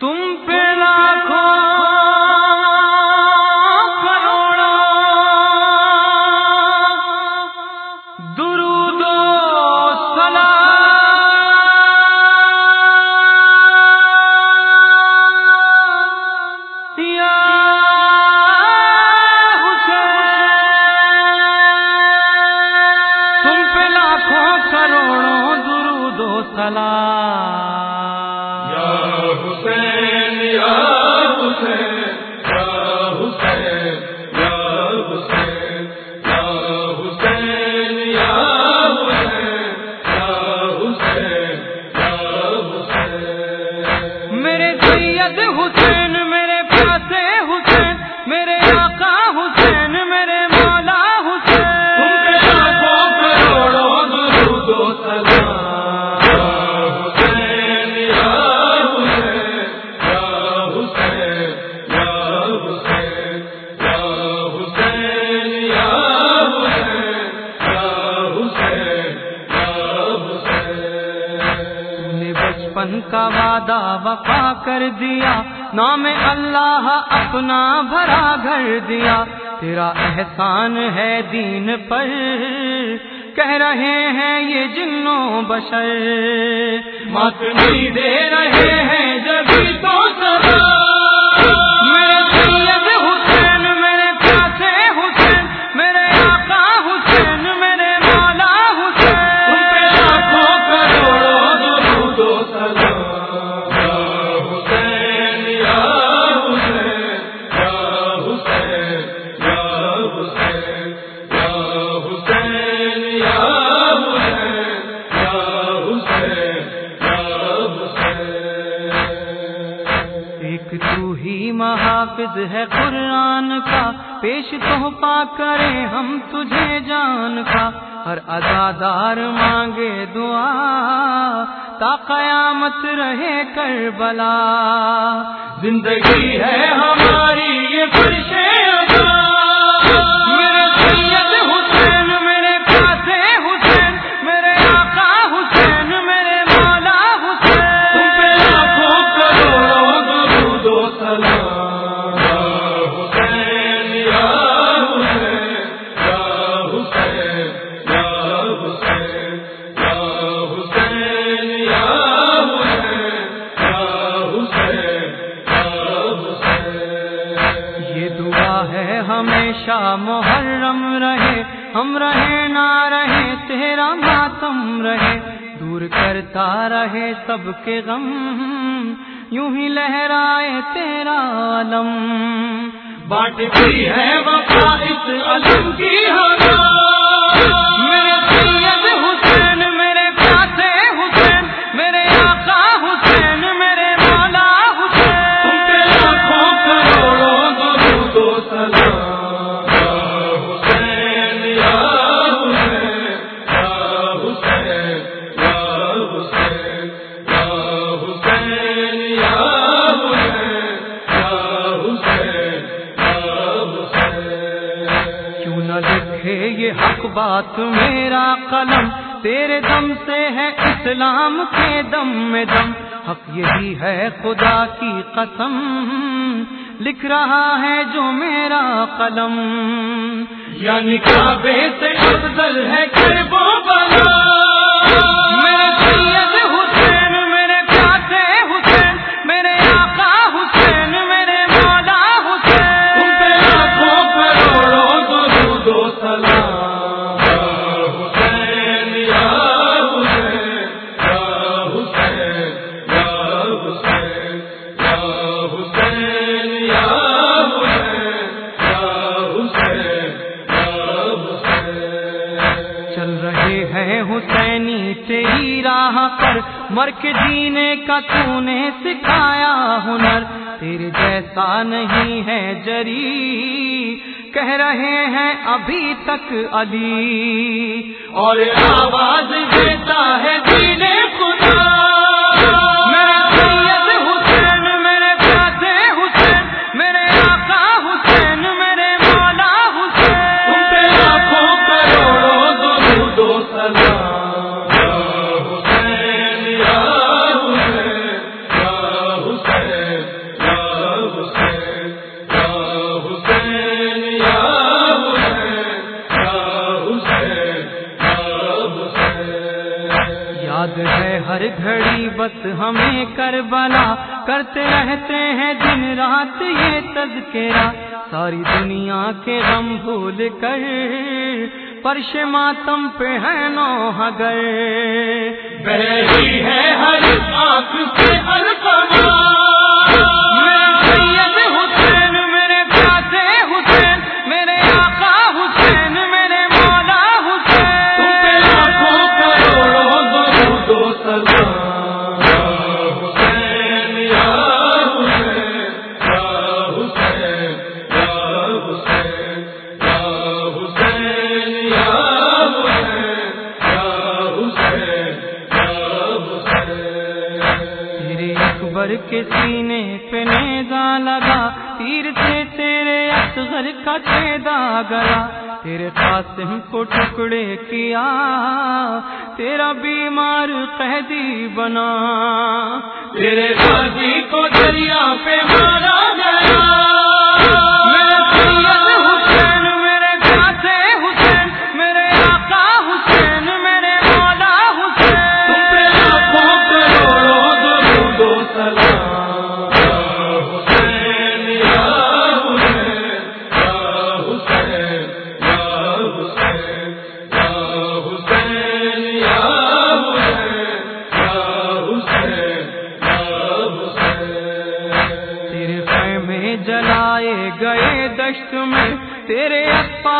تم پہ لاکھوں کروڑوں درود و سلام یا حسین تم پہ لاکھوں کروڑوں درود و سلام کا وعدہ وفا کر دیا، نام اللہ اپنا بھرا گھر دیا۔ تیرا احسان ہے دین پر، کہہ رہے ہیں یہ جنوں بشر۔ مت نہیں دے رہے ہیں جبھی تو سدا ہے قرآن کا، پیش تو پا کرے ہم تجھے جان کا۔ ہر ادادار مانگے دعا، تا قیامت رہے کربلا۔ زندگی ہے ہماری یہ خوش میرے سید شاہ محرم رہے، ہم رہے، نہ رہے، تیرا ماتم رہے۔ دور کرتا رہے سب کے غم، یوں ہی لہرائے تیرا علم بانٹتی ہے وفا اس علم کی ہمارا میرے بات میرا قلم تیرے دم سے ہے اسلام کے دم میں دم۔ حق یہی ہے خدا کی قسم۔ لکھ رہا ہے جو میرا قلم۔ یعنی کعبے سے افضل ہے کہ وہ میرے یہاں پر مر کے جینے کا تو نے سکھایا ہنر۔ تیرے جیسا نہیں ہے جری، کہہ رہے ہیں ابھی تک علی۔ اور آواز دیتا ہے دین خدا۔ گھڑی بس ہمیں کر بلا کرتے رہتے ہیں دن رات یہ تذکرہ ساری دنیا کے غم بھول کر پرش ماتم پہ ہے نو ہگر ہے ہر آنکھ سے ہر میرے کے سینے پہ نیزا لگا، تیر سے تیرے اصغر کا چھیدا گلا۔ تیرے قاسم کو ٹکڑے کیا، تیرا بیمار قیدی بنا۔ تیرے قاضی کو دریا پہ مارا گیا۔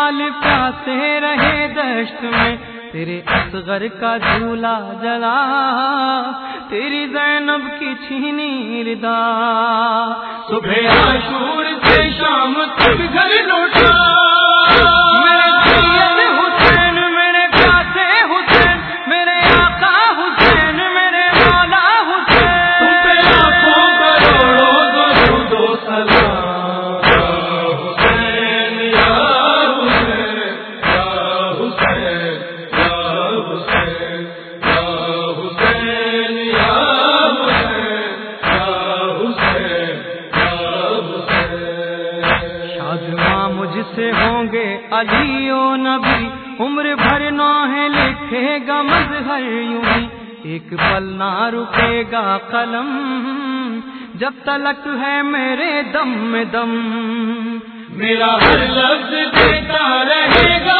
اقبال پیاسے رہے دشت میں۔ تیرے اصغر کا جھولا جلا، تیری زینب کی چھینی ردا۔ صبح عاشور سے شام تک گھر لوٹا۔ علی و نبی، عمر بھر نوہیں لکھے گا مظہر یوں ہی۔ ایک پل نہ رکے گا قلم، جب تلک ہے میرے دم میں دم۔ میرا ہر لفظ دیتا رہے گا